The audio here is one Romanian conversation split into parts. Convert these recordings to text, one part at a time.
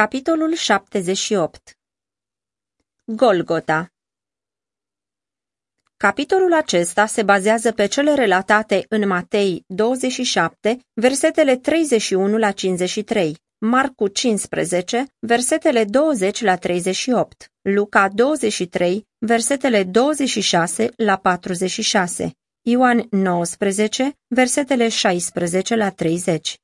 Capitolul 78 Golgota Capitolul acesta se bazează pe cele relatate în Matei 27, versetele 31 la 53, Marcu 15, versetele 20 la 38, Luca 23, versetele 26 la 46, Ioan 19, versetele 16 la 30.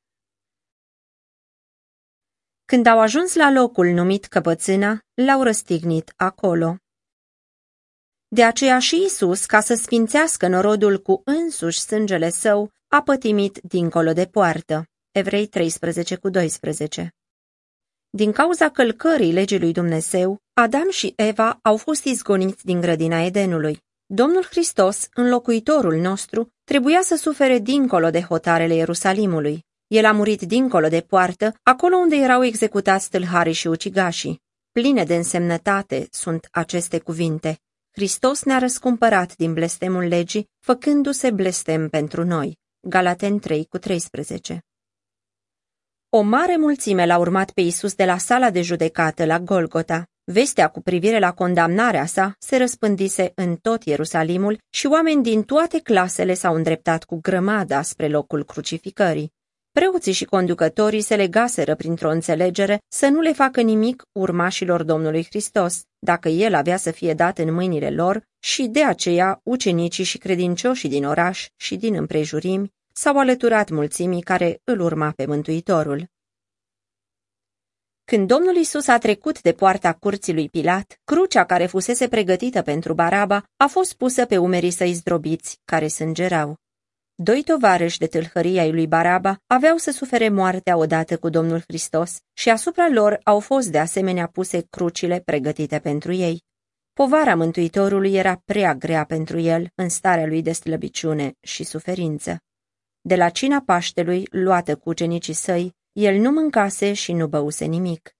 Când au ajuns la locul numit căpățâna, l-au răstignit acolo. De aceea și Isus, ca să sfințească norodul cu însuși sângele său, a pătimit dincolo de poartă. Evrei 13 cu 12 Din cauza călcării legii lui Dumnezeu, Adam și Eva au fost izgoniți din grădina Edenului. Domnul Hristos, înlocuitorul nostru, trebuia să sufere dincolo de hotarele Ierusalimului. El a murit dincolo de poartă, acolo unde erau executați tâlharii și ucigașii. Pline de însemnătate sunt aceste cuvinte. Hristos ne-a răscumpărat din blestemul legii, făcându-se blestem pentru noi. Galaten 3 cu 13 O mare mulțime l-a urmat pe Isus de la sala de judecată la Golgota. Vestea cu privire la condamnarea sa se răspândise în tot Ierusalimul și oameni din toate clasele s-au îndreptat cu grămada spre locul crucificării. Preoții și conducătorii se legaseră printr-o înțelegere să nu le facă nimic urmașilor Domnului Hristos, dacă el avea să fie dat în mâinile lor, și de aceea ucenicii și credincioșii din oraș și din împrejurimi s-au alăturat mulțimii care îl urma pe Mântuitorul. Când Domnul Isus a trecut de poarta curții lui Pilat, crucea care fusese pregătită pentru Baraba a fost pusă pe umerii săi zdrobiți, care sângerau. Doi tovarăși de tâlhăria lui Baraba aveau să sufere moartea odată cu Domnul Hristos și asupra lor au fost de asemenea puse crucile pregătite pentru ei. Povara Mântuitorului era prea grea pentru el în starea lui de slăbiciune și suferință. De la cina Paștelui, luată cu ucenicii săi, el nu mâncase și nu băuse nimic.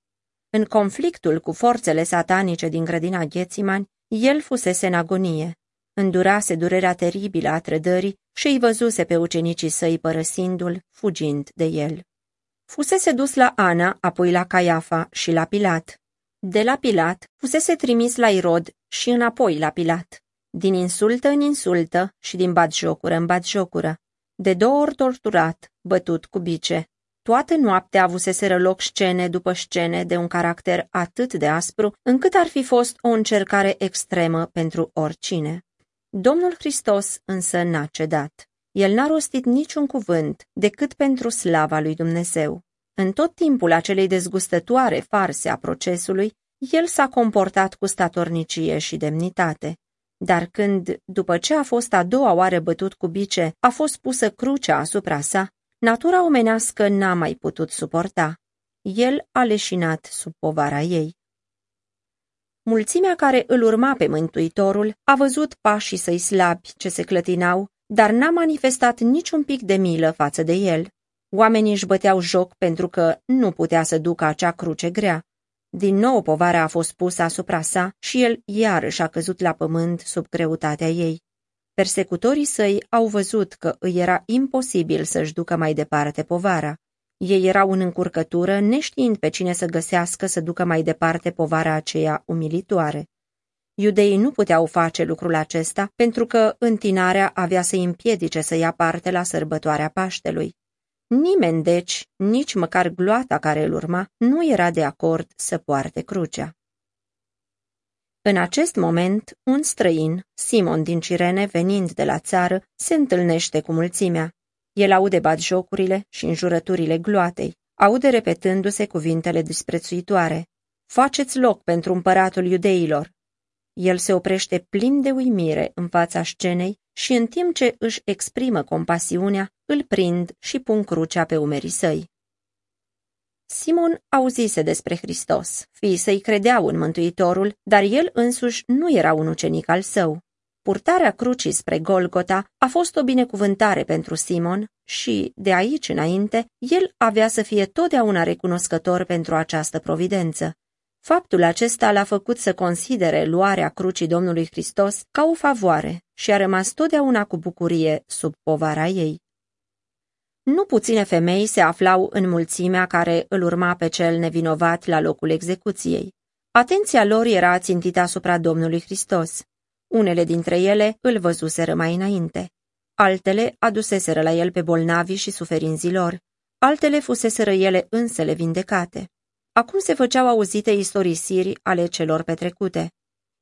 În conflictul cu forțele satanice din grădina Ghețiman, el fusese în agonie îndurase durerea teribilă a trădării și îi văzuse pe ucenicii săi părăsindu-l, fugind de el. Fusese dus la Ana, apoi la Caiafa și la Pilat. De la Pilat fusese trimis la Irod și înapoi la Pilat. Din insultă în insultă și din batjocură în batjocură. De două ori torturat, bătut cu bice. Toată noaptea avuseseră loc scene după scene de un caracter atât de aspru, încât ar fi fost o încercare extremă pentru oricine. Domnul Hristos însă n-a cedat. El n-a rostit niciun cuvânt decât pentru slava lui Dumnezeu. În tot timpul acelei dezgustătoare farse a procesului, el s-a comportat cu statornicie și demnitate. Dar când, după ce a fost a doua oară bătut cu bice, a fost pusă crucea asupra sa, natura omenească n-a mai putut suporta. El a leșinat sub povara ei. Mulțimea care îl urma pe Mântuitorul a văzut pașii săi slabi ce se clătinau, dar n-a manifestat niciun pic de milă față de el. Oamenii își băteau joc pentru că nu putea să ducă acea cruce grea. Din nou povara a fost pusă asupra sa și el iarăși a căzut la pământ sub greutatea ei. Persecutorii săi au văzut că îi era imposibil să-și ducă mai departe povara. Ei erau în încurcătură, neștiind pe cine să găsească să ducă mai departe povara aceea umilitoare. Iudeii nu puteau face lucrul acesta pentru că întinarea avea să împiedice să ia parte la sărbătoarea Paștelui. Nimeni, deci, nici măcar gloata care îl urma, nu era de acord să poarte crucea. În acest moment, un străin, Simon din Cirene, venind de la țară, se întâlnește cu mulțimea. El aude batjocurile și înjurăturile gloatei, aude repetându-se cuvintele disprețuitoare. Faceți loc pentru împăratul iudeilor! El se oprește plin de uimire în fața scenei și în timp ce își exprimă compasiunea, îl prind și pun crucea pe umerii săi. Simon auzise despre Hristos, fiii săi credeau în Mântuitorul, dar el însuși nu era un ucenic al său. Purtarea crucii spre Golgota a fost o binecuvântare pentru Simon și, de aici înainte, el avea să fie totdeauna recunoscător pentru această providență. Faptul acesta l-a făcut să considere luarea crucii Domnului Hristos ca o favoare și a rămas totdeauna cu bucurie sub povara ei. Nu puține femei se aflau în mulțimea care îl urma pe cel nevinovat la locul execuției. Atenția lor era țintită asupra Domnului Hristos. Unele dintre ele îl văzuseră mai înainte. Altele aduseseră la el pe bolnavi și suferinzii lor. Altele fuseseră ele însele vindecate. Acum se făceau auzite istorisiri ale celor petrecute.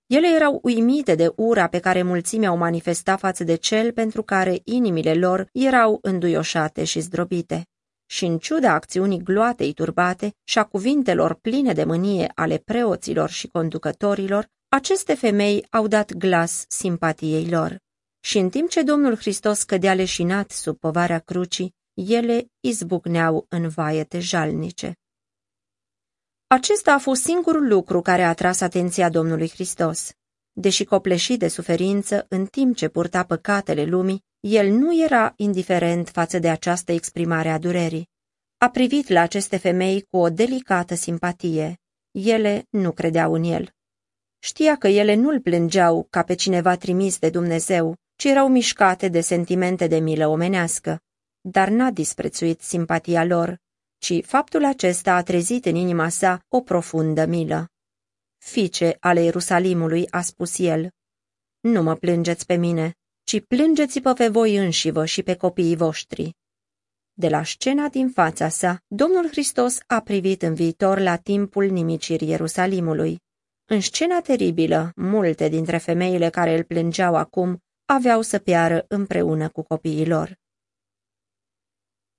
Ele erau uimite de ura pe care mulțimea o manifesta față de cel pentru care inimile lor erau înduioșate și zdrobite. Și în ciuda acțiunii gloatei turbate și a cuvintelor pline de mânie ale preoților și conducătorilor, aceste femei au dat glas simpatiei lor. Și în timp ce Domnul Hristos cădea leșinat sub povarea crucii, ele izbucneau în vaiete jalnice. Acesta a fost singurul lucru care a atras atenția Domnului Hristos. Deși copleșit de suferință în timp ce purta păcatele lumii, el nu era indiferent față de această exprimare a durerii. A privit la aceste femei cu o delicată simpatie. Ele nu credeau în el. Știa că ele nu-l plângeau ca pe cineva trimis de Dumnezeu, ci erau mișcate de sentimente de milă omenească. Dar n-a disprețuit simpatia lor, ci faptul acesta a trezit în inima sa o profundă milă. Fice ale Ierusalimului, a spus el, nu mă plângeți pe mine, ci plângeți-vă pe voi înșivă și pe copiii voștri. De la scena din fața sa, Domnul Hristos a privit în viitor la timpul nimicirii Ierusalimului. În scena teribilă, multe dintre femeile care îl plângeau acum aveau să piară împreună cu copiii lor.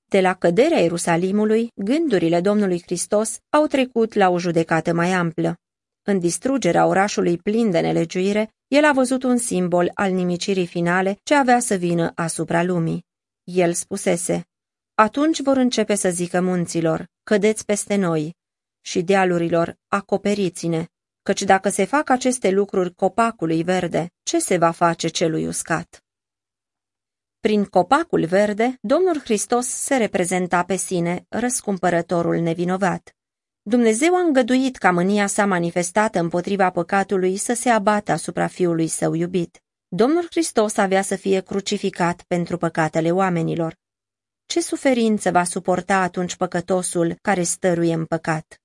De la căderea Ierusalimului, gândurile Domnului Hristos au trecut la o judecată mai amplă. În distrugerea orașului plin de nelegiuire, el a văzut un simbol al nimicirii finale ce avea să vină asupra lumii. El spusese, atunci vor începe să zică munților, cădeți peste noi, și dealurilor, acoperiți-ne, căci dacă se fac aceste lucruri copacului verde, ce se va face celui uscat? Prin copacul verde, Domnul Hristos se reprezenta pe sine, răscumpărătorul nevinovat. Dumnezeu a îngăduit ca mânia sa manifestată împotriva păcatului să se abată asupra fiului său iubit. Domnul Hristos avea să fie crucificat pentru păcatele oamenilor. Ce suferință va suporta atunci păcătosul care stăruie în păcat?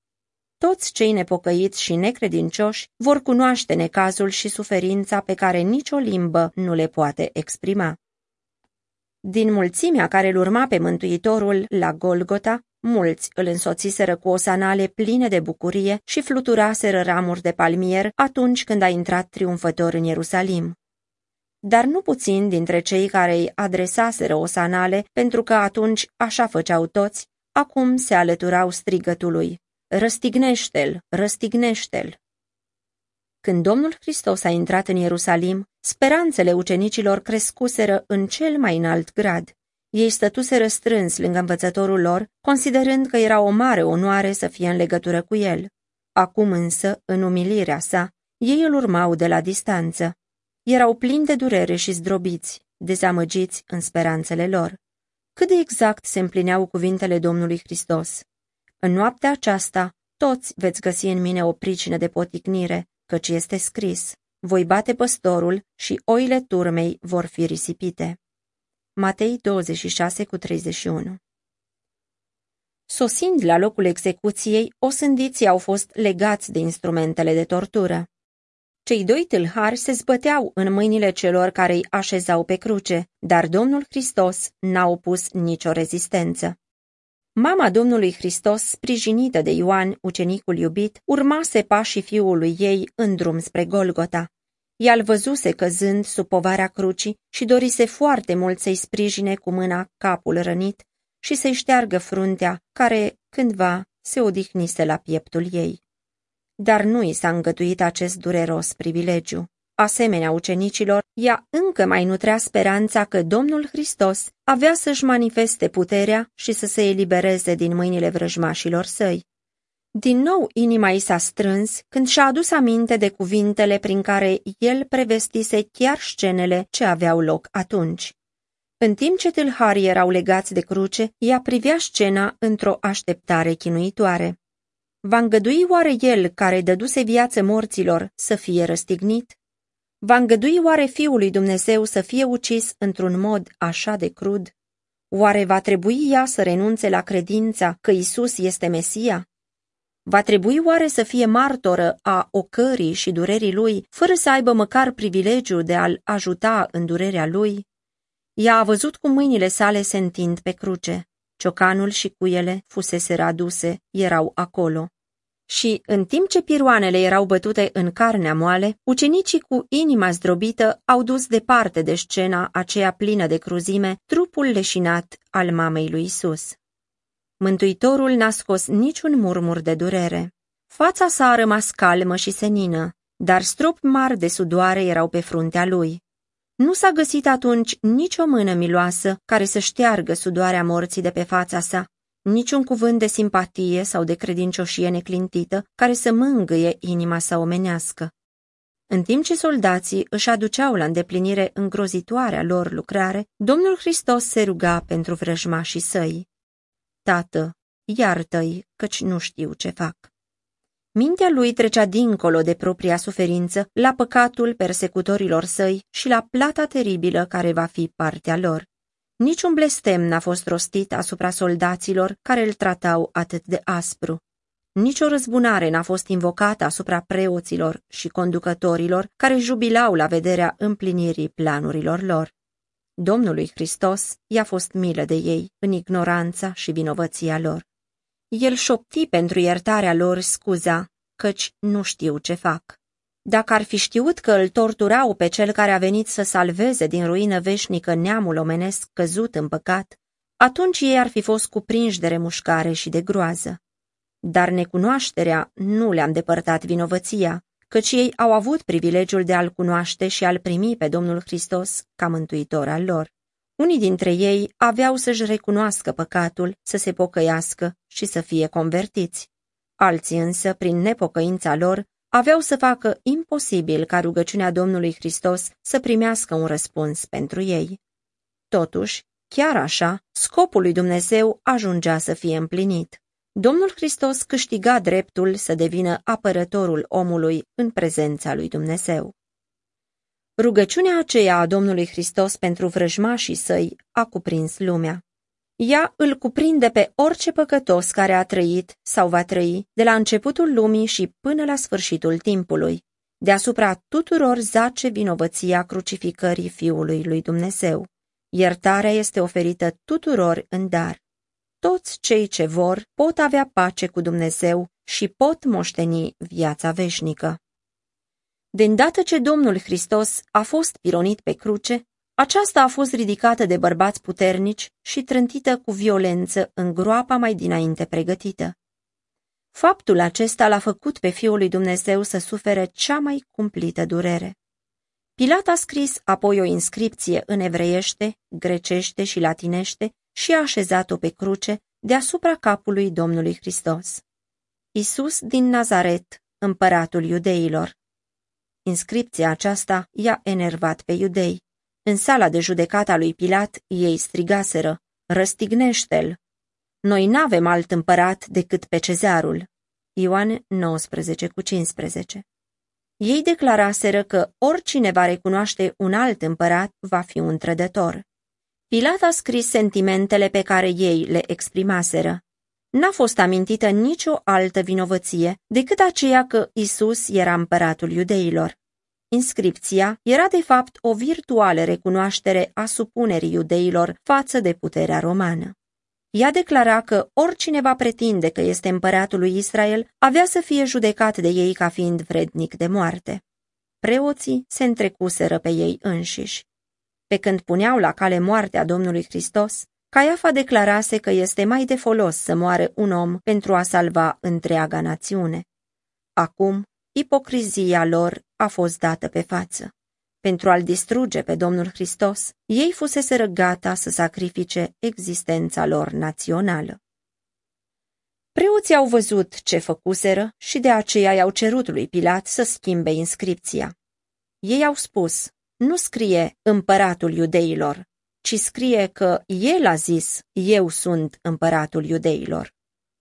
Toți cei nepocăiți și necredincioși vor cunoaște necazul și suferința pe care nicio limbă nu le poate exprima. Din mulțimea care îl urma pe Mântuitorul la Golgota, mulți îl însoțiseră cu osanale pline de bucurie și fluturaseră ramuri de palmier atunci când a intrat triumfător în Ierusalim. Dar nu puțin dintre cei care îi adresaseră osanale, pentru că atunci așa făceau toți, acum se alăturau strigătului. Răstignește-l, răstignește-l! Când Domnul Hristos a intrat în Ierusalim, speranțele ucenicilor crescuseră în cel mai înalt grad. Ei stătuseră strâns lângă învățătorul lor, considerând că era o mare onoare să fie în legătură cu el. Acum însă, în umilirea sa, ei îl urmau de la distanță. Erau plini de durere și zdrobiți, dezamăgiți în speranțele lor. Cât de exact se împlineau cuvintele Domnului Hristos. În noaptea aceasta, toți veți găsi în mine o pricină de poticnire, căci este scris, voi bate păstorul și oile turmei vor fi risipite. Matei 26 cu 31 Sosind la locul execuției, osândiții au fost legați de instrumentele de tortură. Cei doi tâlhari se zbăteau în mâinile celor care îi așezau pe cruce, dar Domnul Hristos n-a opus nicio rezistență. Mama Domnului Hristos, sprijinită de Ioan, ucenicul iubit, urmase pașii fiului ei în drum spre Golgota. Ea îl văzuse căzând sub povara crucii și dorise foarte mult să-i sprijine cu mâna capul rănit și să-i șteargă fruntea, care, cândva, se odihnise la pieptul ei. Dar nu i s-a îngăduit acest dureros privilegiu asemenea ucenicilor, ea încă mai nutrea speranța că Domnul Hristos avea să-și manifeste puterea și să se elibereze din mâinile vrăjmașilor săi. Din nou inima i s-a strâns când și-a adus aminte de cuvintele prin care el prevestise chiar scenele ce aveau loc atunci. În timp ce tâlharii erau legați de cruce, ea privea scena într-o așteptare chinuitoare. Va îngădui oare el, care dăduse viață morților, să fie răstignit? Va îngădui oare Fiul lui Dumnezeu să fie ucis într-un mod așa de crud? Oare va trebui ea să renunțe la credința că Isus este Mesia? Va trebui oare să fie martoră a ocării și durerii lui, fără să aibă măcar privilegiul de a-l ajuta în durerea lui? Ea a văzut cum mâinile sale se întind pe cruce. Ciocanul și cuiele fusese aduse, erau acolo. Și, în timp ce piroanele erau bătute în carnea moale, ucenicii cu inima zdrobită au dus departe de scena aceea plină de cruzime trupul leșinat al mamei lui Isus. Mântuitorul n-a scos niciun murmur de durere. Fața sa a rămas calmă și senină, dar stropi mari de sudoare erau pe fruntea lui. Nu s-a găsit atunci nicio mână miloasă care să șteargă sudoarea morții de pe fața sa, niciun cuvânt de simpatie sau de credincioșie neclintită care să mângâie inima sa omenească. În timp ce soldații își aduceau la îndeplinire îngrozitoarea lor lucrare, Domnul Hristos se ruga pentru vrăjmașii săi. Tată, iartă-i, căci nu știu ce fac. Mintea lui trecea dincolo de propria suferință la păcatul persecutorilor săi și la plata teribilă care va fi partea lor. Niciun blestem n-a fost rostit asupra soldaților care îl tratau atât de aspru. Nici o răzbunare n-a fost invocată asupra preoților și conducătorilor care jubilau la vederea împlinirii planurilor lor. Domnului Hristos i-a fost milă de ei în ignoranța și vinovăția lor. El șopti pentru iertarea lor scuza, căci nu știu ce fac. Dacă ar fi știut că îl torturau pe cel care a venit să salveze din ruină veșnică neamul omenesc căzut în păcat, atunci ei ar fi fost cuprinși de remușcare și de groază. Dar necunoașterea nu le-a îndepărtat vinovăția, căci ei au avut privilegiul de a-L cunoaște și a-L primi pe Domnul Hristos ca mântuitor al lor. Unii dintre ei aveau să-și recunoască păcatul, să se pocăiască și să fie convertiți. Alții însă, prin nepocăința lor, aveau să facă imposibil ca rugăciunea Domnului Hristos să primească un răspuns pentru ei. Totuși, chiar așa, scopul lui Dumnezeu ajungea să fie împlinit. Domnul Hristos câștiga dreptul să devină apărătorul omului în prezența lui Dumnezeu. Rugăciunea aceea a Domnului Hristos pentru vrăjmașii săi a cuprins lumea. Ea îl cuprinde pe orice păcătos care a trăit sau va trăi de la începutul lumii și până la sfârșitul timpului. Deasupra tuturor zace vinovăția crucificării Fiului lui Dumnezeu. Iertarea este oferită tuturor în dar. Toți cei ce vor pot avea pace cu Dumnezeu și pot moșteni viața veșnică. De îndată ce Domnul Hristos a fost pironit pe cruce, aceasta a fost ridicată de bărbați puternici și trântită cu violență în groapa mai dinainte pregătită. Faptul acesta l-a făcut pe Fiul lui Dumnezeu să sufere cea mai cumplită durere. Pilat a scris apoi o inscripție în evreiește, grecește și latinește și a așezat-o pe cruce deasupra capului Domnului Hristos. Isus din Nazaret, împăratul iudeilor. Inscripția aceasta i-a enervat pe iudei. În sala de judecată a lui Pilat, ei strigaseră, răstignește-l! Noi n-avem alt împărat decât pe cezarul. Ioan 19 cu 15 Ei declaraseră că oricine va recunoaște un alt împărat va fi un trădător. Pilat a scris sentimentele pe care ei le exprimaseră. N-a fost amintită nicio altă vinovăție decât aceea că Isus era împăratul iudeilor. Inscripția era de fapt o virtuală recunoaștere a supunerii iudeilor față de puterea romană. Ea declara că oricine va pretinde că este împăratul lui Israel avea să fie judecat de ei ca fiind vrednic de moarte. Preoții se întrecuseră pe ei înșiși. Pe când puneau la cale moartea Domnului Hristos, Caiafa declarase că este mai de folos să moare un om pentru a salva întreaga națiune. Acum, ipocrizia lor a fost dată pe față. Pentru a-L distruge pe Domnul Hristos, ei fusese gata să sacrifice existența lor națională. Preoții au văzut ce făcuseră și de aceea i-au cerut lui Pilat să schimbe inscripția. Ei au spus, nu scrie împăratul iudeilor, ci scrie că el a zis, eu sunt împăratul iudeilor.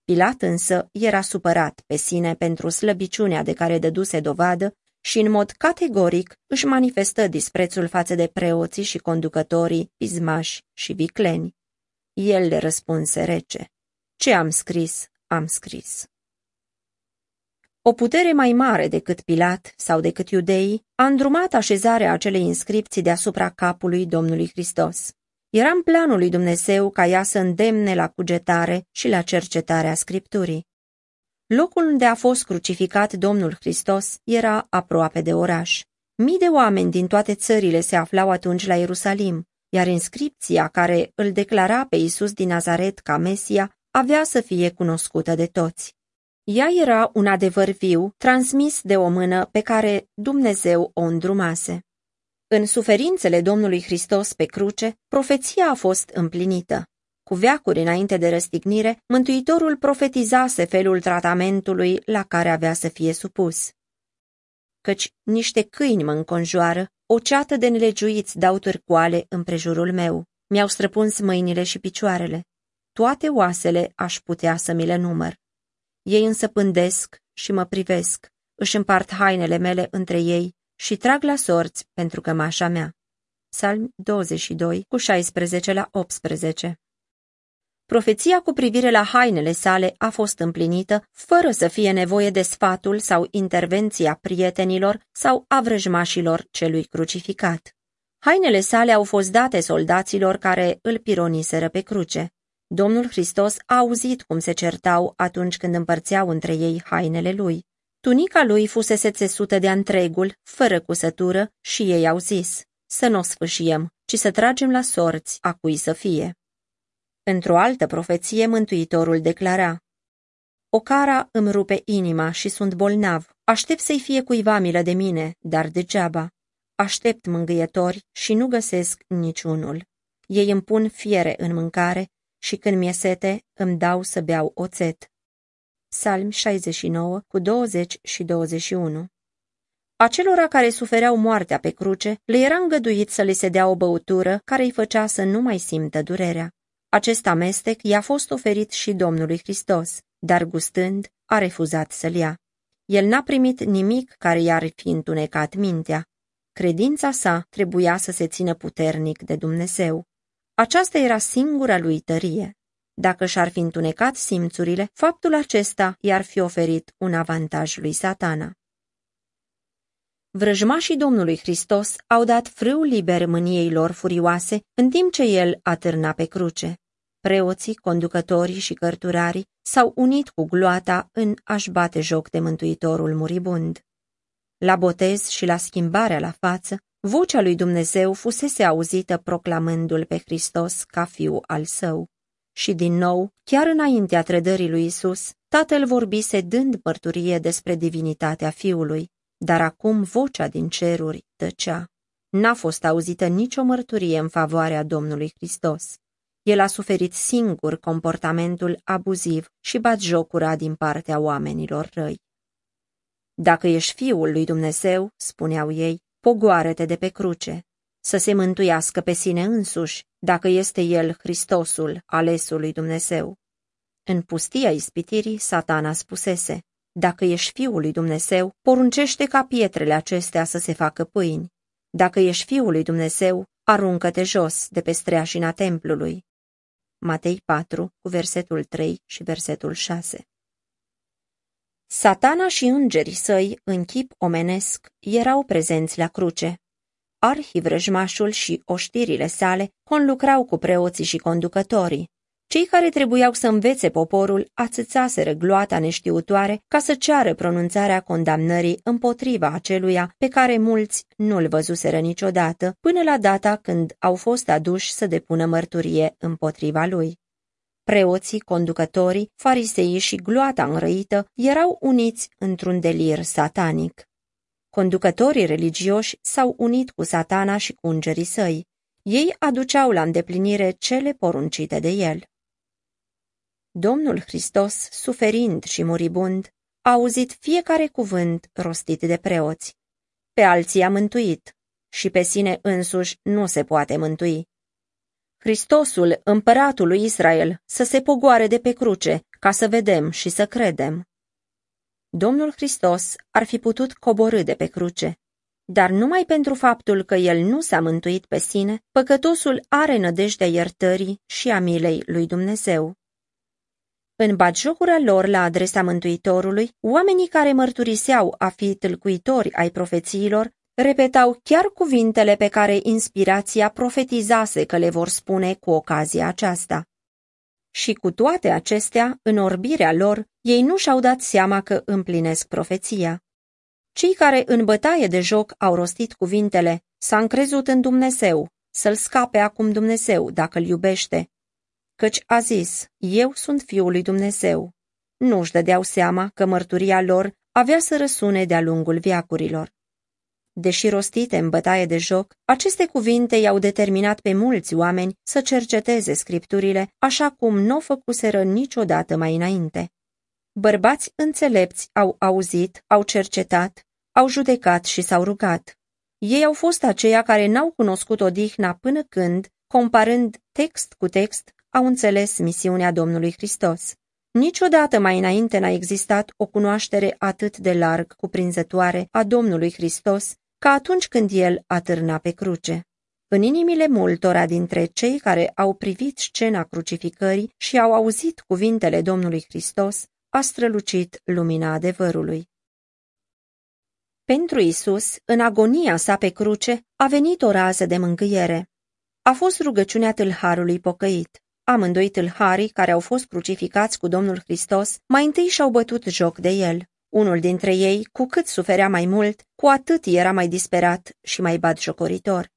Pilat însă era supărat pe sine pentru slăbiciunea de care dăduse dovadă și în mod categoric își manifestă disprețul față de preoții și conducătorii, pismași și vicleni. El le răspunse rece, Ce am scris, am scris. O putere mai mare decât Pilat sau decât iudeii a îndrumat așezarea acelei inscripții deasupra capului Domnului Hristos. Era în planul lui Dumnezeu ca ea să îndemne la cugetare și la cercetarea Scripturii. Locul unde a fost crucificat Domnul Hristos era aproape de oraș. Mii de oameni din toate țările se aflau atunci la Ierusalim, iar inscripția care îl declara pe Isus din Nazaret ca Mesia avea să fie cunoscută de toți. Ea era un adevăr viu, transmis de o mână pe care Dumnezeu o îndrumase. În suferințele Domnului Hristos pe cruce, profeția a fost împlinită. Cu veacuri înainte de răstignire, Mântuitorul profetizase felul tratamentului la care avea să fie supus. Căci niște câini mă înconjoară, o ceată de nelegiuiți dau târcoale împrejurul meu. Mi-au străpuns mâinile și picioarele. Toate oasele aș putea să mi le număr. Ei însă pândesc și mă privesc, își împart hainele mele între ei și trag la sorți pentru cămașa mea. Psalm 22, cu 16 la 18 Profeția cu privire la hainele sale a fost împlinită fără să fie nevoie de sfatul sau intervenția prietenilor sau a vrăjmașilor celui crucificat. Hainele sale au fost date soldaților care îl pironiseră pe cruce. Domnul Hristos a auzit cum se certau atunci când împărțeau între ei hainele lui. Tunica lui fusese țesută de întregul, fără cusătură, și ei au zis, să nu o sfâșiem, ci să tragem la sorți a cui să fie. Într-o altă profeție, Mântuitorul declara, O cara îmi rupe inima și sunt bolnav, aștept să-i fie cuiva milă de mine, dar degeaba. Aștept mângâietori și nu găsesc niciunul. Ei îmi pun fiere în mâncare și când mi-e sete, îmi dau să beau oțet. Salm 69, cu 20 și 21 Acelora care sufereau moartea pe cruce, le era îngăduit să le se dea o băutură care îi făcea să nu mai simtă durerea. Acest amestec i-a fost oferit și Domnului Hristos, dar gustând, a refuzat să-l ia. El n-a primit nimic care i-ar fi întunecat mintea. Credința sa trebuia să se țină puternic de Dumnezeu. Aceasta era singura lui tărie. Dacă și-ar fi întunecat simțurile, faptul acesta i-ar fi oferit un avantaj lui satana. Vrăjmașii Domnului Hristos au dat frâu liber mâniei lor furioase, în timp ce el atârna pe cruce. Preoții, conducătorii și cărturarii s-au unit cu gloata în a-și bate joc de mântuitorul muribund. La botez și la schimbarea la față, vocea lui Dumnezeu fusese auzită proclamându-l pe Hristos ca fiu al său. Și din nou, chiar înaintea trădării lui Isus, tatăl vorbise dând mărturie despre divinitatea fiului, dar acum vocea din ceruri tăcea. N-a fost auzită nicio mărturie în favoarea Domnului Hristos. El a suferit singur comportamentul abuziv și batjocura din partea oamenilor răi. Dacă ești fiul lui Dumnezeu, spuneau ei, pogoară-te de pe cruce, să se mântuiască pe sine însuși, dacă este el Hristosul, alesul lui Dumnezeu. În pustia ispitirii, satana spusese, dacă ești fiul lui Dumnezeu, poruncește ca pietrele acestea să se facă pâini. Dacă ești fiul lui Dumnezeu, aruncă-te jos de pe streașina templului. Matei 4, cu versetul 3 și versetul 6 Satana și îngerii săi, în chip omenesc, erau prezenți la cruce. Arhivrăjmașul și oștirile sale conlucrau cu preoții și conducătorii. Cei care trebuiau să învețe poporul ațățaseră gloata neștiutoare ca să ceară pronunțarea condamnării împotriva aceluia pe care mulți nu-l văzuseră niciodată până la data când au fost aduși să depună mărturie împotriva lui. Preoții, conducătorii, fariseii și gloata înrăită erau uniți într-un delir satanic. Conducătorii religioși s-au unit cu satana și cu îngerii săi. Ei aduceau la îndeplinire cele poruncite de el. Domnul Hristos, suferind și muribund, a auzit fiecare cuvânt rostit de preoți. Pe alții a mântuit și pe sine însuși nu se poate mântui. Hristosul, împăratul lui Israel, să se pogoare de pe cruce, ca să vedem și să credem. Domnul Hristos ar fi putut coborâ de pe cruce, Dar numai pentru faptul că el nu s-a mântuit pe sine, păcătosul are nădejdea iertării și a milei lui Dumnezeu. În batjocura lor la adresa Mântuitorului, oamenii care mărturiseau a fi tâlcuitori ai profețiilor repetau chiar cuvintele pe care inspirația profetizase că le vor spune cu ocazia aceasta. Și cu toate acestea, în orbirea lor, ei nu și-au dat seama că împlinesc profeția. Cei care în bătaie de joc au rostit cuvintele, s-a încrezut în Dumnezeu, să-l scape acum Dumnezeu dacă îl iubește, căci a zis, eu sunt Fiul lui Dumnezeu. Nu își dădeau seama că mărturia lor avea să răsune de-a lungul viacurilor. Deși rostite în bătaie de joc, aceste cuvinte i-au determinat pe mulți oameni să cerceteze scripturile așa cum nu o făcuseră niciodată mai înainte. Bărbați înțelepți au auzit, au cercetat, au judecat și s-au rugat. Ei au fost aceia care n-au cunoscut odihna până când, comparând text cu text, au înțeles misiunea Domnului Hristos. Niciodată mai înainte n-a existat o cunoaștere atât de larg cuprinzătoare a Domnului Hristos ca atunci când El atârna pe cruce. În inimile multora dintre cei care au privit scena crucificării și au auzit cuvintele Domnului Hristos, a strălucit lumina adevărului. Pentru Isus, în agonia sa pe cruce, a venit o rază de mângâiere. A fost rugăciunea tâlharului pocăit. Amândoi tâlharii care au fost crucificați cu Domnul Hristos mai întâi și-au bătut joc de el. Unul dintre ei, cu cât suferea mai mult, cu atât era mai disperat și mai batjocoritor.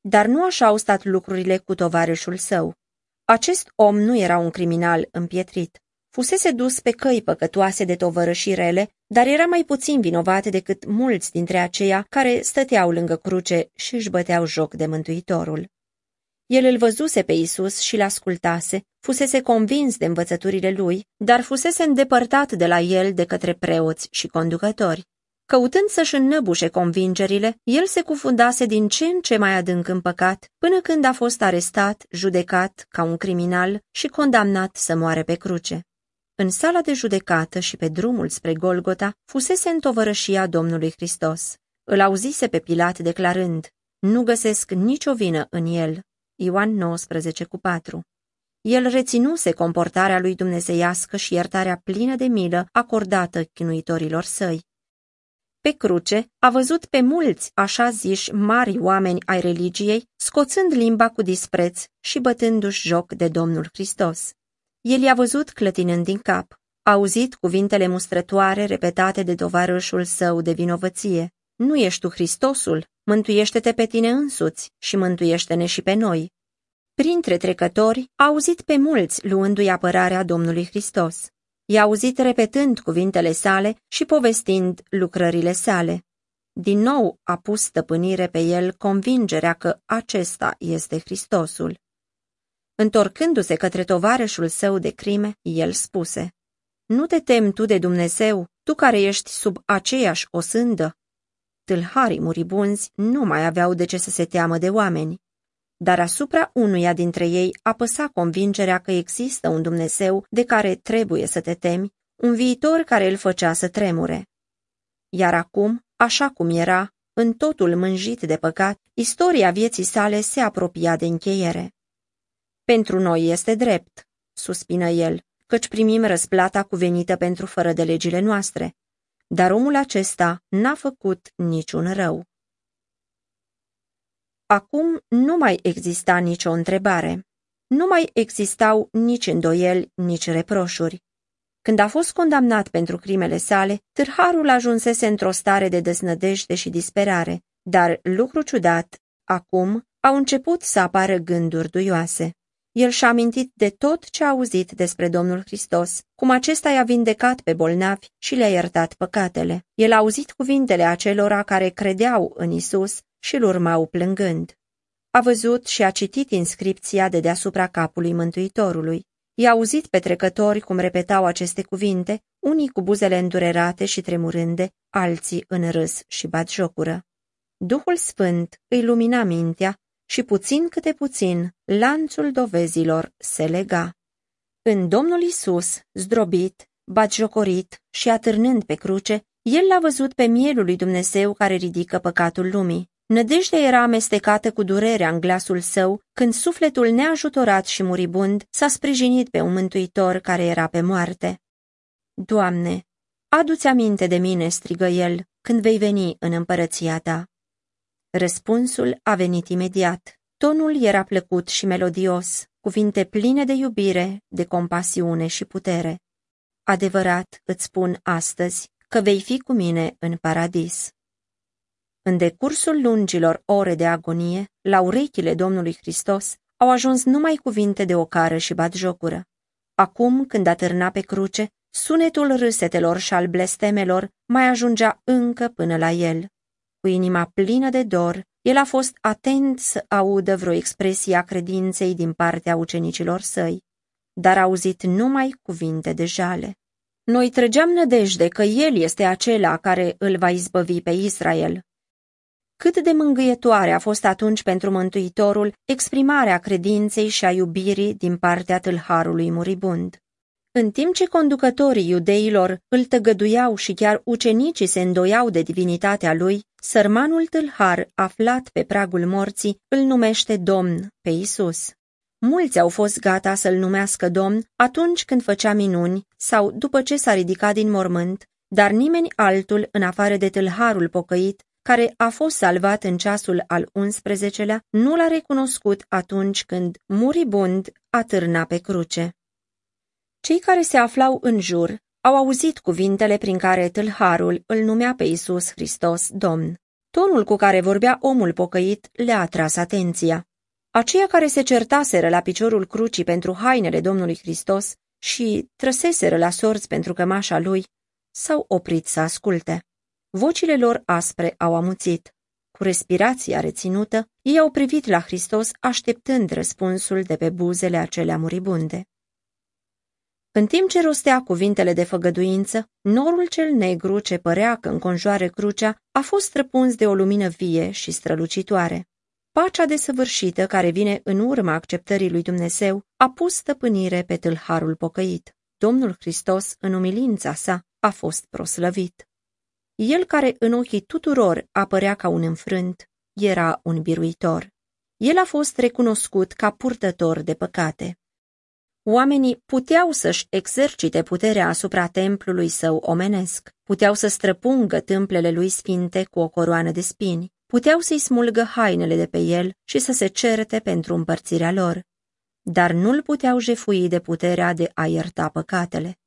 Dar nu așa au stat lucrurile cu tovarășul său. Acest om nu era un criminal împietrit. Fusese dus pe căi păcătoase de tovărășirele, dar era mai puțin vinovat decât mulți dintre aceia care stăteau lângă cruce și își băteau joc de Mântuitorul. El îl văzuse pe Isus și l-ascultase, fusese convins de învățăturile lui, dar fusese îndepărtat de la el de către preoți și conducători. Căutând să-și înnăbușe convingerile, el se cufundase din ce în ce mai adânc în păcat, până când a fost arestat, judecat ca un criminal și condamnat să moare pe cruce. În sala de judecată și pe drumul spre Golgota fusese întovărășia Domnului Hristos. Îl auzise pe Pilat declarând, nu găsesc nicio vină în el. Ioan 19 cu 4 El reținuse comportarea lui dumnezeiască și iertarea plină de milă acordată chinuitorilor săi. Pe cruce a văzut pe mulți așa ziși mari oameni ai religiei, scoțând limba cu dispreț și bătându-și joc de Domnul Hristos. El i-a văzut clătinând din cap, a auzit cuvintele mustrătoare repetate de tovarășul său de vinovăție. Nu ești tu Hristosul? Mântuiește-te pe tine însuți și mântuiește-ne și pe noi. Printre trecători, a auzit pe mulți luându-i apărarea Domnului Hristos. I-a auzit repetând cuvintele sale și povestind lucrările sale. Din nou a pus stăpânire pe el convingerea că acesta este Hristosul. Întorcându-se către tovarășul său de crime, el spuse, Nu te temi tu de Dumnezeu, tu care ești sub aceeași osândă? Tâlharii muribunzi nu mai aveau de ce să se teamă de oameni, dar asupra unuia dintre ei apăsa convingerea că există un Dumnezeu de care trebuie să te temi, un viitor care îl făcea să tremure. Iar acum, așa cum era, în totul mânjit de păcat, istoria vieții sale se apropia de încheiere. Pentru noi este drept, suspină el, căci primim răsplata cuvenită pentru fără de legile noastre. Dar omul acesta n-a făcut niciun rău. Acum nu mai exista nicio întrebare. Nu mai existau nici îndoieli, nici reproșuri. Când a fost condamnat pentru crimele sale, târharul ajunsese într-o stare de desnădejde și disperare, dar, lucru ciudat, acum au început să apară gânduri duioase. El și-a amintit de tot ce a auzit despre Domnul Hristos, cum acesta i-a vindecat pe bolnavi și le-a iertat păcatele. El a auzit cuvintele acelora care credeau în Isus și îl urmau plângând. A văzut și a citit inscripția de deasupra capului Mântuitorului. I-a auzit pe trecători cum repetau aceste cuvinte, unii cu buzele îndurerate și tremurânde, alții în râs și batjocură. Duhul Sfânt îi lumina mintea și puțin câte puțin lanțul dovezilor se lega. În Domnul Isus, zdrobit, batjocorit și atârnând pe cruce, El l-a văzut pe mielul lui Dumnezeu care ridică păcatul lumii. Nădejdea era amestecată cu durerea în glasul său, când sufletul neajutorat și muribund s-a sprijinit pe un mântuitor care era pe moarte. Doamne, adu-ți aminte de mine, strigă el, când vei veni în împărăția ta. Răspunsul a venit imediat. Tonul era plăcut și melodios, cuvinte pline de iubire, de compasiune și putere. Adevărat îți spun astăzi că vei fi cu mine în paradis. În decursul lungilor ore de agonie, la urechile Domnului Hristos au ajuns numai cuvinte de ocară și batjocură. Acum, când atârna pe cruce, sunetul râsetelor și al blestemelor mai ajungea încă până la el. Cu inima plină de dor, el a fost atent să audă vreo expresie a credinței din partea ucenicilor săi, dar a auzit numai cuvinte de jale. Noi trăgeam nădejde că El este acela care îl va izbăvi pe Israel. Cât de mângâietoare a fost atunci pentru Mântuitorul exprimarea credinței și a iubirii din partea tâlharului muribund. În timp ce conducătorii iudeilor îl tăgăduiau și chiar ucenicii se îndoiau de divinitatea lui, sărmanul tâlhar, aflat pe pragul morții, îl numește Domn pe Isus. Mulți au fost gata să-l numească domn atunci când făcea minuni sau după ce s-a ridicat din mormânt, dar nimeni altul, în afară de tâlharul pocăit, care a fost salvat în ceasul al 11-lea, nu l-a recunoscut atunci când, muribund, atârna pe cruce. Cei care se aflau în jur au auzit cuvintele prin care tâlharul îl numea pe Isus Hristos Domn. Tonul cu care vorbea omul pocăit le-a atras atenția. Aceia care se certaseră la piciorul crucii pentru hainele Domnului Hristos și trăseseră la sorți pentru cămașa lui, s-au oprit să asculte. Vocile lor aspre au amuțit. Cu respirația reținută, ei au privit la Hristos așteptând răspunsul de pe buzele acelea muribunde. În timp ce rostea cuvintele de făgăduință, norul cel negru ce părea că înconjoare crucea a fost străpuns de o lumină vie și strălucitoare. Pacea desăvârșită care vine în urma acceptării lui Dumnezeu a pus stăpânire pe tâlharul pocăit. Domnul Hristos, în umilința sa, a fost proslăvit. El care în ochii tuturor apărea ca un înfrânt, era un biruitor. El a fost recunoscut ca purtător de păcate. Oamenii puteau să-și exercite puterea asupra templului său omenesc, puteau să străpungă tâmplele lui sfinte cu o coroană de spini, puteau să-i smulgă hainele de pe el și să se certe pentru împărțirea lor, dar nu-l puteau jefui de puterea de a ierta păcatele.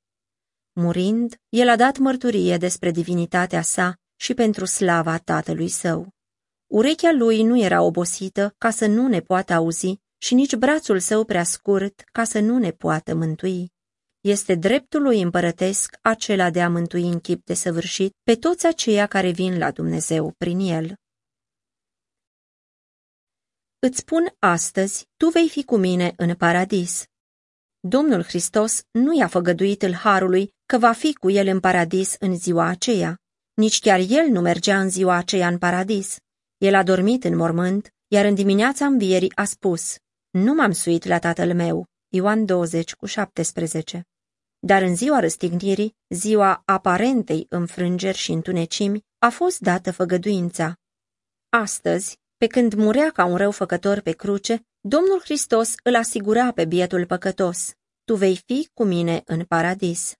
Murind, el a dat mărturie despre divinitatea sa și pentru slava tatălui său. Urechea lui nu era obosită ca să nu ne poată auzi și nici brațul său prea scurt ca să nu ne poată mântui. Este dreptul lui împărătesc acela de a mântui în chip de săvârșit pe toți aceia care vin la Dumnezeu prin el. Îți spun astăzi, tu vei fi cu mine în paradis. Domnul Hristos nu i-a făgăduit îl harului că va fi cu el în paradis în ziua aceea. Nici chiar el nu mergea în ziua aceea în paradis. El a dormit în mormânt, iar în dimineața învierii a spus, Nu m-am suit la tatăl meu, Ioan 20 cu 17. Dar în ziua răstignirii, ziua aparentei înfrângeri și întunecimi, a fost dată făgăduința. Astăzi, pe când murea ca un răufăcător pe cruce, Domnul Hristos îl asigura pe bietul păcătos, Tu vei fi cu mine în paradis.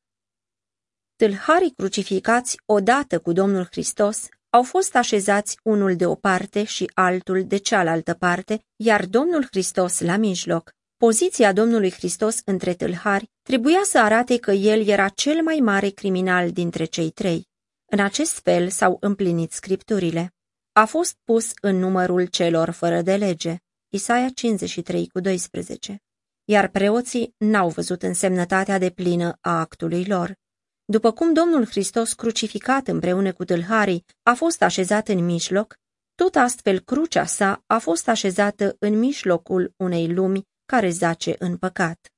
Tâlharii crucificați odată cu Domnul Hristos au fost așezați unul de o parte și altul de cealaltă parte, iar Domnul Hristos la mijloc. Poziția Domnului Hristos între tâlhari trebuia să arate că el era cel mai mare criminal dintre cei trei. În acest fel s-au împlinit scripturile a fost pus în numărul celor fără de lege, Isaia 53 cu 12, iar preoții n-au văzut însemnătatea de plină a actului lor. După cum Domnul Hristos crucificat împreună cu tâlharii a fost așezat în mijloc, tot astfel crucea sa a fost așezată în mijlocul unei lumi care zace în păcat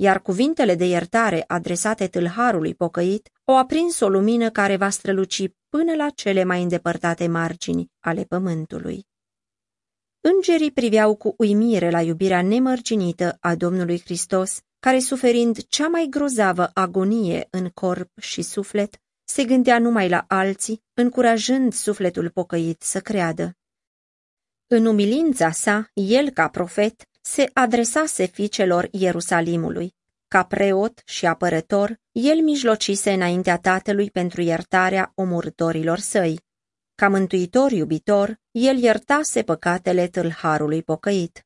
iar cuvintele de iertare adresate tâlharului pocăit au aprins o lumină care va străluci până la cele mai îndepărtate margini ale pământului. Îngerii priveau cu uimire la iubirea nemărginită a Domnului Hristos, care, suferind cea mai grozavă agonie în corp și suflet, se gândea numai la alții, încurajând sufletul pocăit să creadă. În umilința sa, el, ca profet, se adresase fiicelor Ierusalimului. Ca preot și apărător, el mijlocise înaintea tatălui pentru iertarea omorătorilor săi. Ca mântuitor iubitor, el iertase păcatele tâlharului pocăit.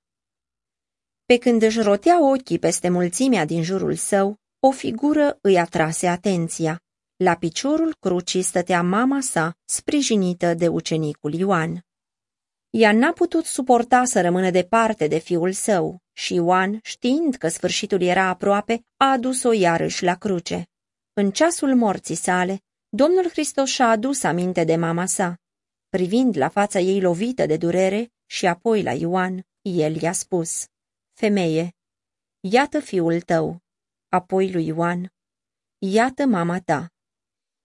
Pe când își rotea ochii peste mulțimea din jurul său, o figură îi atrase atenția. La piciorul crucii stătea mama sa, sprijinită de ucenicul Ioan. Ea n-a putut suporta să rămână departe de fiul său și Ioan, știind că sfârșitul era aproape, a adus-o iarăși la cruce. În ceasul morții sale, Domnul Hristos și-a adus aminte de mama sa. Privind la fața ei lovită de durere și apoi la Ioan, el i-a spus, Femeie, iată fiul tău. Apoi lui Ioan, iată mama ta.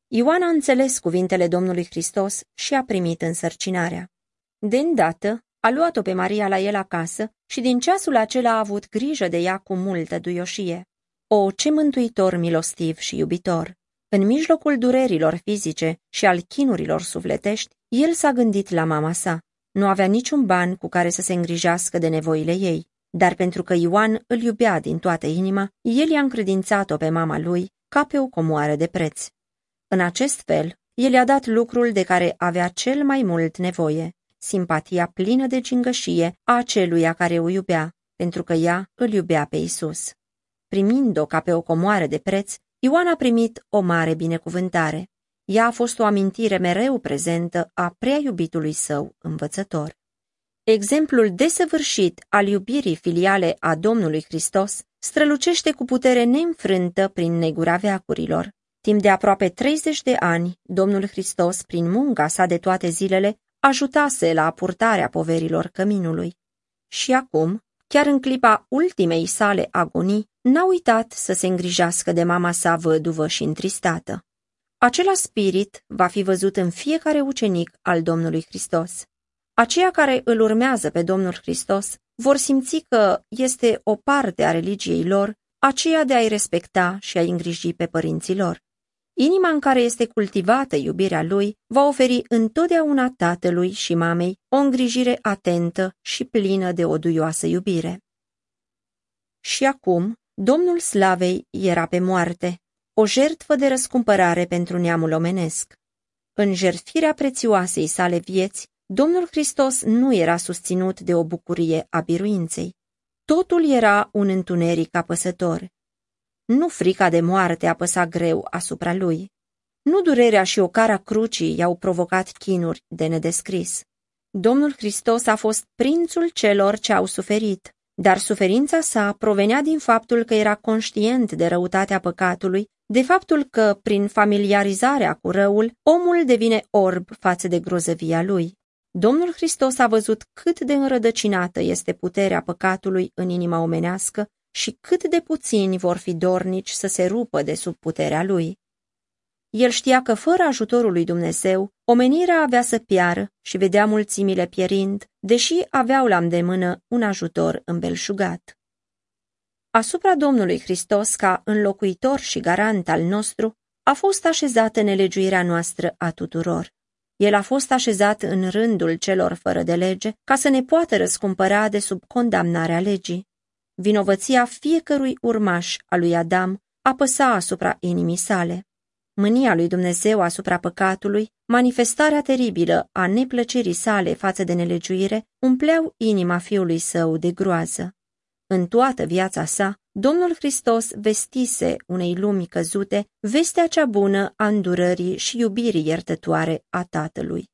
Ioan a înțeles cuvintele Domnului Hristos și a primit însărcinarea. De îndată, a luat-o pe Maria la el acasă și din ceasul acela a avut grijă de ea cu multă duioșie. O, ce mântuitor milostiv și iubitor! În mijlocul durerilor fizice și al chinurilor sufletești, el s-a gândit la mama sa. Nu avea niciun ban cu care să se îngrijească de nevoile ei, dar pentru că Ioan îl iubea din toată inima, el i-a încredințat-o pe mama lui ca pe o comoară de preț. În acest fel, el i-a dat lucrul de care avea cel mai mult nevoie, simpatia plină de gingășie a aceluia care o iubea, pentru că ea îl iubea pe Isus. Primind-o ca pe o comoară de preț, Ioan a primit o mare binecuvântare. Ea a fost o amintire mereu prezentă a prea iubitului său învățător. Exemplul desăvârșit al iubirii filiale a Domnului Hristos strălucește cu putere neînfrântă prin negura veacurilor. Timp de aproape 30 de ani, Domnul Hristos, prin munca sa de toate zilele, ajutase la purtarea poverilor căminului. Și acum, chiar în clipa ultimei sale agonii, n-a uitat să se îngrijească de mama sa văduvă și întristată. Acela spirit va fi văzut în fiecare ucenic al Domnului Hristos. Aceia care îl urmează pe Domnul Hristos vor simți că este o parte a religiei lor aceea de a-i respecta și a-i îngriji pe părinții lor. Inima în care este cultivată iubirea lui va oferi întotdeauna tatălui și mamei o îngrijire atentă și plină de o duioasă iubire. Și acum, Domnul Slavei era pe moarte, o jertfă de răscumpărare pentru neamul omenesc. În jertfirea prețioasei sale vieți, Domnul Hristos nu era susținut de o bucurie a biruinței. Totul era un întuneric apăsător. Nu frica de moarte apăsa greu asupra lui. Nu durerea și ocara crucii i-au provocat chinuri de nedescris. Domnul Hristos a fost prințul celor ce au suferit, dar suferința sa provenea din faptul că era conștient de răutatea păcatului, de faptul că, prin familiarizarea cu răul, omul devine orb față de grozăvia lui. Domnul Hristos a văzut cât de înrădăcinată este puterea păcatului în inima omenească și cât de puțini vor fi dornici să se rupă de sub puterea lui. El știa că fără ajutorul lui Dumnezeu, omenirea avea să piară și vedea mulțimile pierind, deși aveau la îndemână un ajutor îmbelșugat. Asupra Domnului Hristos, ca înlocuitor și garant al nostru, a fost așezată nelegiuirea noastră a tuturor. El a fost așezat în rândul celor fără de lege, ca să ne poată răscumpăra de sub condamnarea legii. Vinovăția fiecărui urmaș al lui Adam apăsa asupra inimii sale. Mânia lui Dumnezeu asupra păcatului, manifestarea teribilă a neplăcerii sale față de nelegiuire, umpleau inima fiului său de groază. În toată viața sa, Domnul Hristos vestise unei lumi căzute vestea cea bună a îndurării și iubirii iertătoare a Tatălui.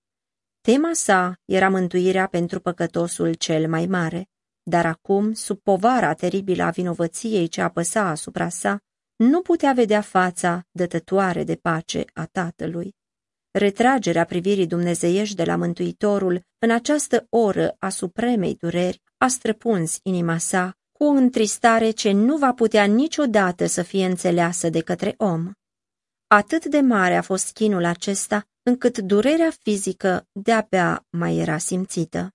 Tema sa era mântuirea pentru păcătosul cel mai mare, dar acum, sub povara teribilă a vinovăției ce apăsa asupra sa, nu putea vedea fața dătătoare de pace a Tatălui. Retragerea privirii dumnezeiești de la Mântuitorul în această oră a supremei dureri a străpuns inima sa cu o întristare ce nu va putea niciodată să fie înțeleasă de către om. Atât de mare a fost chinul acesta, încât durerea fizică de-abia mai era simțită.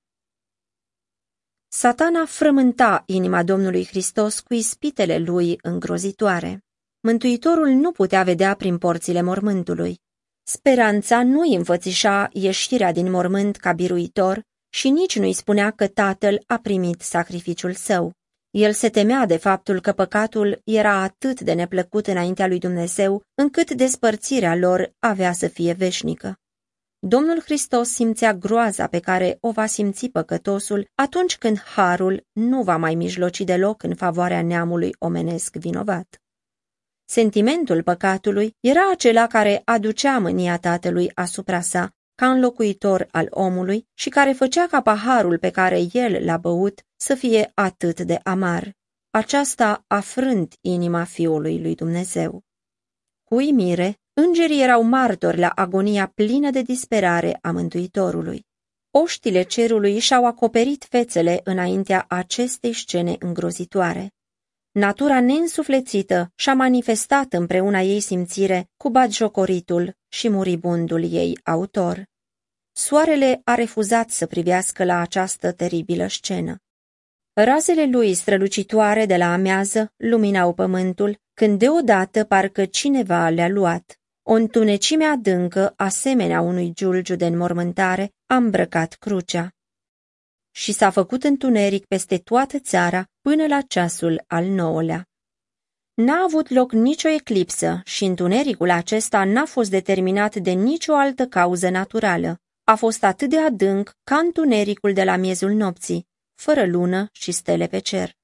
Satana frământa inima Domnului Hristos cu ispitele lui îngrozitoare. Mântuitorul nu putea vedea prin porțile mormântului. Speranța nu îi înfățișa ieșirea din mormânt ca biruitor și nici nu îi spunea că tatăl a primit sacrificiul său. El se temea de faptul că păcatul era atât de neplăcut înaintea lui Dumnezeu, încât despărțirea lor avea să fie veșnică. Domnul Hristos simțea groaza pe care o va simți păcătosul atunci când harul nu va mai mijloci deloc în favoarea neamului omenesc vinovat. Sentimentul păcatului era acela care aducea mânia tatălui asupra sa ca înlocuitor al omului și care făcea ca paharul pe care el l-a băut să fie atât de amar. Aceasta afrând inima Fiului lui Dumnezeu. Cu uimire, îngerii erau martori la agonia plină de disperare a Mântuitorului. Oștile cerului și-au acoperit fețele înaintea acestei scene îngrozitoare. Natura neînsuflețită și-a manifestat împreună ei simțire cu batjocoritul și muribundul ei autor. Soarele a refuzat să privească la această teribilă scenă. Razele lui strălucitoare de la amează luminau pământul, când deodată parcă cineva le-a luat. O întunecime adâncă, asemenea unui giulgiu de înmormântare, a îmbrăcat crucea. Și s-a făcut întuneric peste toată țara până la ceasul al nouălea. N-a avut loc nicio eclipsă și întunericul acesta n-a fost determinat de nicio altă cauză naturală. A fost atât de adânc ca întunericul de la miezul nopții, fără lună și stele pe cer.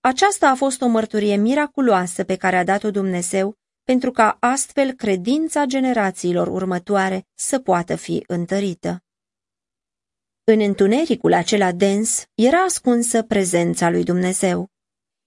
Aceasta a fost o mărturie miraculoasă pe care a dat-o Dumnezeu pentru ca astfel credința generațiilor următoare să poată fi întărită. În întunericul acela dens era ascunsă prezența lui Dumnezeu.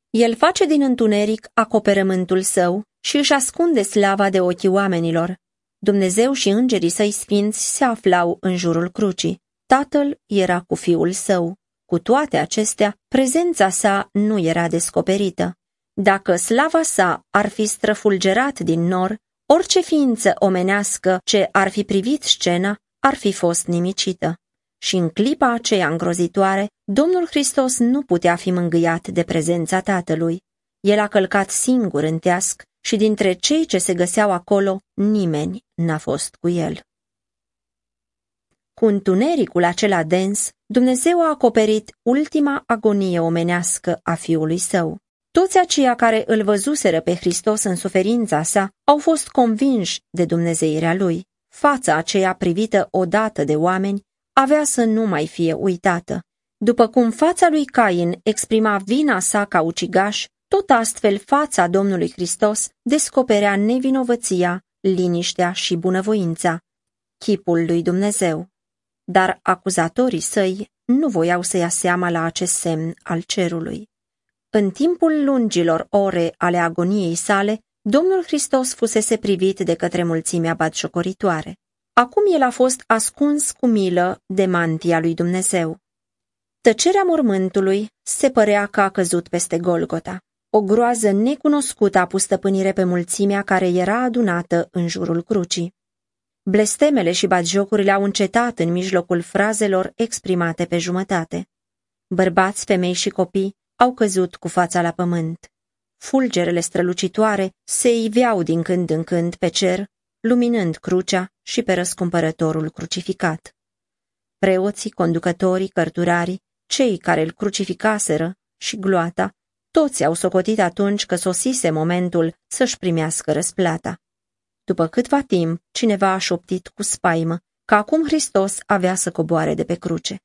El face din întuneric acoperământul său și își ascunde slava de ochii oamenilor. Dumnezeu și îngerii săi sfinți se aflau în jurul crucii. Tatăl era cu fiul său. Cu toate acestea, prezența sa nu era descoperită. Dacă slava sa ar fi străfulgerat din nor, orice ființă omenească ce ar fi privit scena ar fi fost nimicită. Și în clipa aceea îngrozitoare, Domnul Hristos nu putea fi mângâiat de prezența Tatălui. El a călcat singur în teasc și dintre cei ce se găseau acolo, nimeni n-a fost cu el. Cu întunericul acela dens, Dumnezeu a acoperit ultima agonie omenească a fiului său. Toți aceia care îl văzuseră pe Hristos în suferința sa au fost convinși de dumnezeirea lui. Fața aceea privită odată de oameni avea să nu mai fie uitată. După cum fața lui Cain exprima vina sa ca ucigaș, tot astfel fața Domnului Hristos descoperea nevinovăția, liniștea și bunăvoința, chipul lui Dumnezeu. Dar acuzatorii săi nu voiau să ia seama la acest semn al cerului. În timpul lungilor ore ale agoniei sale, Domnul Hristos fusese privit de către mulțimea batjocoritoare. Acum el a fost ascuns cu milă de mantia lui Dumnezeu. Tăcerea mormântului se părea că a căzut peste Golgota. O groază necunoscută a pus stăpânire pe mulțimea care era adunată în jurul crucii. Blestemele și batjocurile au încetat în mijlocul frazelor exprimate pe jumătate. Bărbați, femei și copii au căzut cu fața la pământ. Fulgerele strălucitoare se iveau din când în când pe cer, luminând crucea și pe răscumpărătorul crucificat. Preoții, conducătorii, cărturarii, cei care îl crucificaseră și gloata, toți au socotit atunci că sosise momentul să-și primească răsplata. După câtva timp, cineva a șoptit cu spaimă că acum Hristos avea să coboare de pe cruce.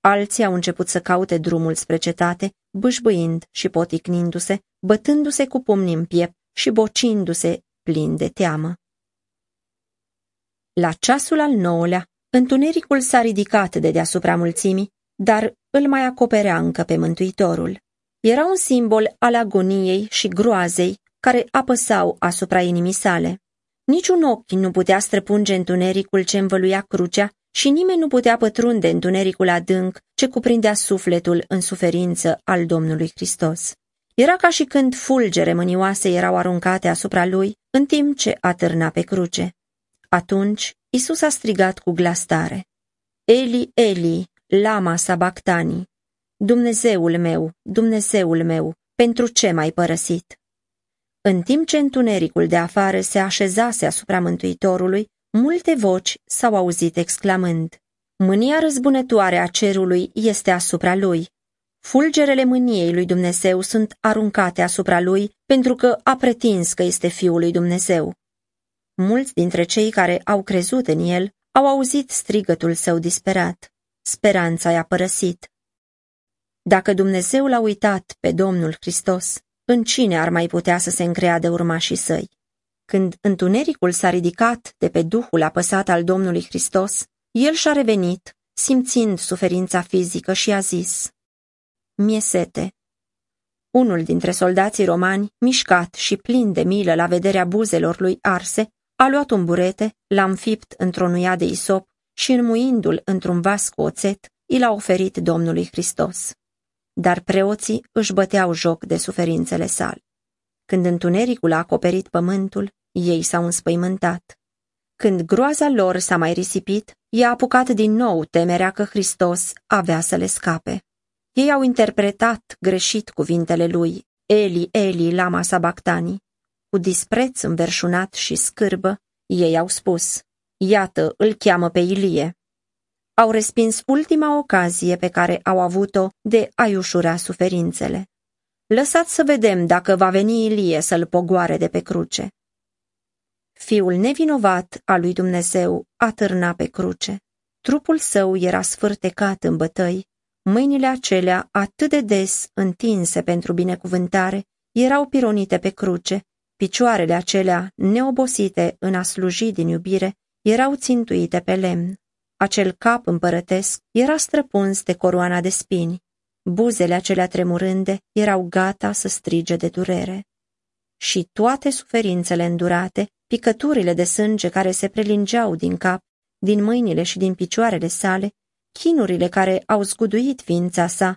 Alții au început să caute drumul spre cetate, bâșbâind și poticnindu-se, bătându-se cu pumnii în piept și bocindu-se plin de teamă. La ceasul al nouălea, întunericul s-a ridicat de deasupra mulțimii, dar îl mai acoperea încă pe Mântuitorul. Era un simbol al agoniei și groazei care apăsau asupra inimii sale. Niciun ochi nu putea străpunge întunericul ce învăluia crucea și nimeni nu putea pătrunde întunericul adânc ce cuprindea sufletul în suferință al Domnului Hristos. Era ca și când fulgere mânioase erau aruncate asupra lui în timp ce atârna pe cruce. Atunci Isus a strigat cu glas tare, Eli, Eli, lama sabactani, Dumnezeul meu, Dumnezeul meu, pentru ce m-ai părăsit? În timp ce întunericul de afară se așezase asupra Mântuitorului, multe voci s-au auzit exclamând, Mânia răzbunătoare a cerului este asupra lui. Fulgerele mâniei lui Dumnezeu sunt aruncate asupra lui pentru că a pretins că este Fiul lui Dumnezeu. Mulți dintre cei care au crezut în el au auzit strigătul său disperat. Speranța i-a părăsit. Dacă Dumnezeu l-a uitat pe Domnul Hristos, în cine ar mai putea să se încreadă urmașii săi? Când întunericul s-a ridicat de pe Duhul apăsat al Domnului Hristos, el și-a revenit, simțind suferința fizică și a zis, Mie sete. Unul dintre soldații romani, mișcat și plin de milă la vederea buzelor lui arse, a luat un burete, l-a înfipt într-o nuia de isop și înmuindu-l într-un vas cu oțet, i l-a oferit Domnului Hristos. Dar preoții își băteau joc de suferințele sale. Când întunericul a acoperit pământul, ei s-au înspăimântat. Când groaza lor s-a mai risipit, i-a apucat din nou temerea că Hristos avea să le scape. Ei au interpretat greșit cuvintele lui, Eli, Eli, lama sabactani. Cu dispreț înverșunat și scârbă, ei au spus, Iată, îl cheamă pe Ilie. Au respins ultima ocazie pe care au avut-o de a-i ușura suferințele. Lăsați să vedem dacă va veni Ilie să-l pogoare de pe cruce. Fiul nevinovat al lui Dumnezeu atârna pe cruce. Trupul său era sfârtecat în bătăi, mâinile acelea atât de des întinse pentru binecuvântare erau pironite pe cruce, picioarele acelea neobosite în a sluji din iubire erau țintuite pe lemn. Acel cap împărătesc era străpuns de coroana de spini. Buzele acelea tremurânde erau gata să strige de durere. Și toate suferințele îndurate, picăturile de sânge care se prelingeau din cap, din mâinile și din picioarele sale, chinurile care au zguduit ființa sa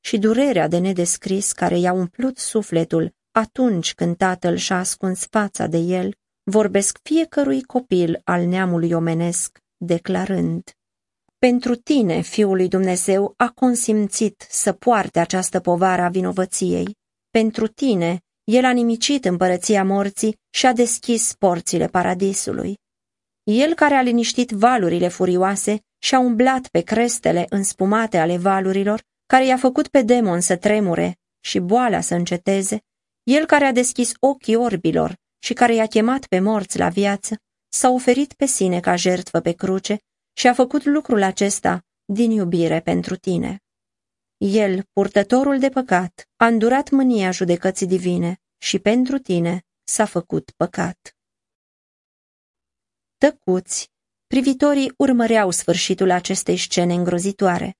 și durerea de nedescris care i-a umplut sufletul atunci când tatăl și-a ascuns fața de el, vorbesc fiecărui copil al neamului omenesc, declarând Pentru tine, Fiul lui Dumnezeu, a consimțit să poarte această povară a vinovăției. Pentru tine, el a nimicit împărăția morții și a deschis porțile paradisului. El care a liniștit valurile furioase și a umblat pe crestele înspumate ale valurilor, care i-a făcut pe demon să tremure și boala să înceteze, el care a deschis ochii orbilor și care i-a chemat pe morți la viață, s-a oferit pe sine ca jertfă pe cruce și a făcut lucrul acesta din iubire pentru tine. El, purtătorul de păcat, a îndurat mânia judecății divine și pentru tine s-a făcut păcat. Tăcuți, privitorii urmăreau sfârșitul acestei scene îngrozitoare.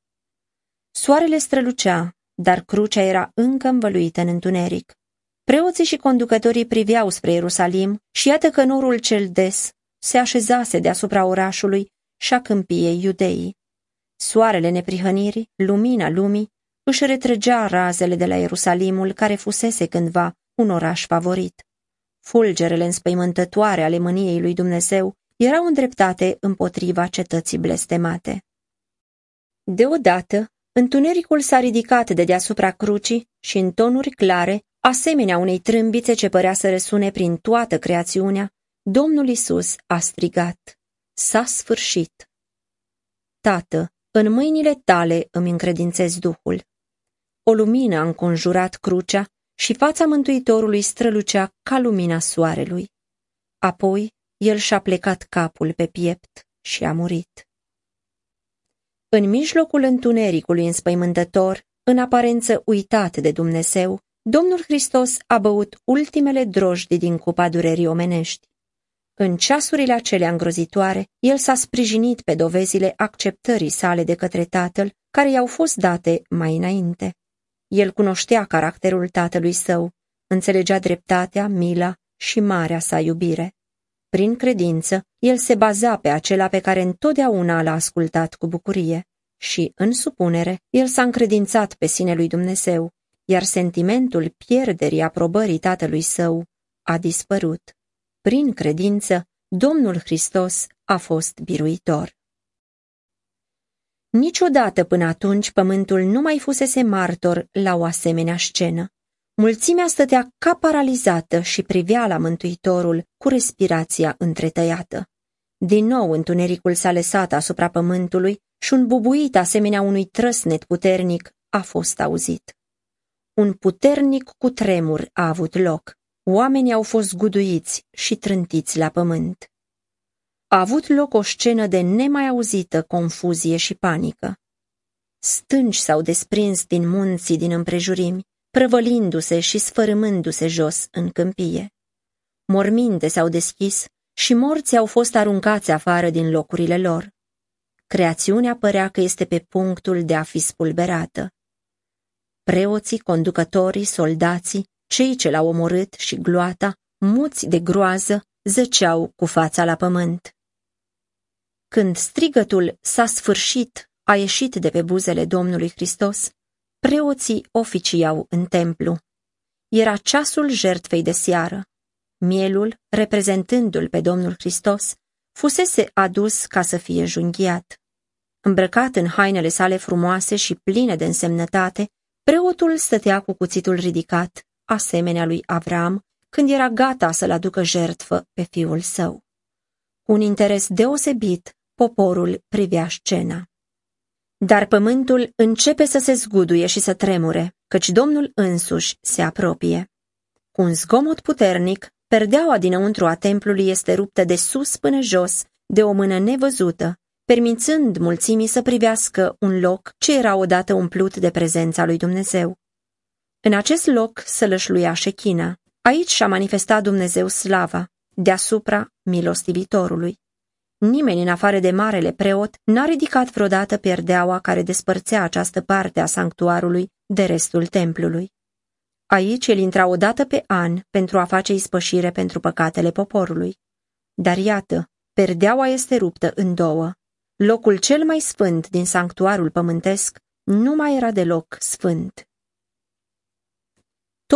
Soarele strălucea, dar crucea era încă învăluită în întuneric. Preoții și conducătorii priveau spre Ierusalim și iată că norul cel des se așezase deasupra orașului și a câmpiei iudeii. Soarele neprihănirii, lumina lumii, își retrăgea razele de la Ierusalimul care fusese cândva un oraș favorit. Fulgerele înspăimântătoare ale mâniei lui Dumnezeu erau îndreptate împotriva cetății blestemate. Deodată, întunericul s-a ridicat de deasupra crucii și în tonuri clare, asemenea unei trâmbițe ce părea să răsune prin toată creațiunea, Domnul Isus a strigat, S-a sfârșit! Tată, în mâinile tale îmi încredințez Duhul. O lumină a înconjurat crucea și fața Mântuitorului strălucea ca lumina soarelui. Apoi el și-a plecat capul pe piept și a murit. În mijlocul întunericului înspăimântător, în aparență uitat de Dumnezeu, Domnul Hristos a băut ultimele drojdii din cupa durerii omenești. În ceasurile acelea îngrozitoare, el s-a sprijinit pe dovezile acceptării sale de către Tatăl, care i-au fost date mai înainte. El cunoștea caracterul tatălui său, înțelegea dreptatea, mila și marea sa iubire. Prin credință, el se baza pe acela pe care întotdeauna l-a ascultat cu bucurie și, în supunere, el s-a încredințat pe sine lui Dumnezeu, iar sentimentul pierderii aprobării tatălui său a dispărut. Prin credință, Domnul Hristos a fost biruitor. Niciodată până atunci pământul nu mai fusese martor la o asemenea scenă. Mulțimea stătea ca paralizată și privea la Mântuitorul cu respirația întretăiată. Din nou întunericul s-a lăsat asupra pământului și un bubuit asemenea unui trăsnet puternic a fost auzit. Un puternic cutremur a avut loc. Oamenii au fost guduiți și trântiți la pământ. A avut loc o scenă de nemai auzită confuzie și panică. Stânci s-au desprins din munții din împrejurimi, prăvălindu-se și sfărâmându-se jos în câmpie. Morminte s-au deschis și morții au fost aruncați afară din locurile lor. Creațiunea părea că este pe punctul de a fi spulberată. Preoții, conducătorii, soldații, cei ce l-au omorât și gloata, muți de groază, zăceau cu fața la pământ. Când strigătul s-a sfârșit, a ieșit de pe buzele Domnului Hristos, preoții oficiau în templu. Era ceasul jertfei de seară. Mielul, reprezentându-l pe Domnul Hristos, fusese adus ca să fie junghiat. Îmbrăcat în hainele sale frumoase și pline de însemnătate, preotul stătea cu cuțitul ridicat, asemenea lui Avram, când era gata să-l aducă jertfă pe fiul său. Cu un interes deosebit, poporul privea scena. Dar pământul începe să se zguduie și să tremure, căci Domnul însuși se apropie. Cu un zgomot puternic, perdeaua dinăuntru a templului este ruptă de sus până jos, de o mână nevăzută, permițând mulțimii să privească un loc ce era odată umplut de prezența lui Dumnezeu. În acest loc sălășluia șechina. Aici și-a manifestat Dumnezeu slava, deasupra milostivitorului. Nimeni în afară de marele preot n-a ridicat vreodată pierdeaua care despărțea această parte a sanctuarului de restul templului. Aici el intra o dată pe an pentru a face ispășire pentru păcatele poporului. Dar iată, perdeaua este ruptă în două. Locul cel mai sfânt din sanctuarul pământesc nu mai era deloc sfânt.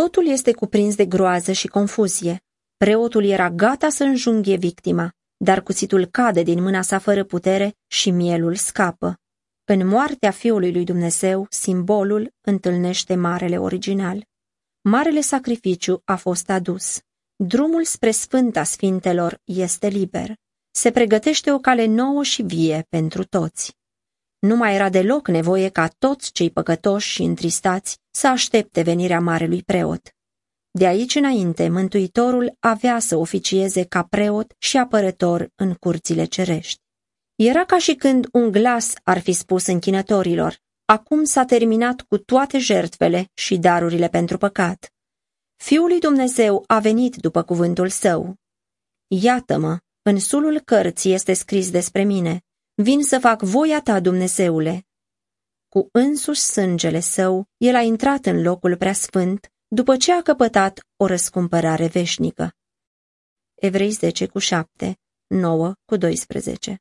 Totul este cuprins de groază și confuzie. Preotul era gata să înjunghe victima, dar cuțitul cade din mâna sa fără putere și mielul scapă. În moartea Fiului lui Dumnezeu, simbolul întâlnește marele original. Marele sacrificiu a fost adus. Drumul spre Sfânta Sfintelor este liber. Se pregătește o cale nouă și vie pentru toți. Nu mai era deloc nevoie ca toți cei păcătoși și întristați să aștepte venirea marelui preot. De aici înainte, Mântuitorul avea să oficieze ca preot și apărător în curțile cerești. Era ca și când un glas ar fi spus închinătorilor, acum s-a terminat cu toate jertfele și darurile pentru păcat. Fiul lui Dumnezeu a venit după cuvântul său. Iată-mă, în sulul cărții este scris despre mine, vin să fac voia ta, Dumnezeule. Cu însuși sângele său, el a intrat în locul preasfânt, după ce a căpătat o răscumpărare veșnică. Evrei 10 cu 7, 9 cu 12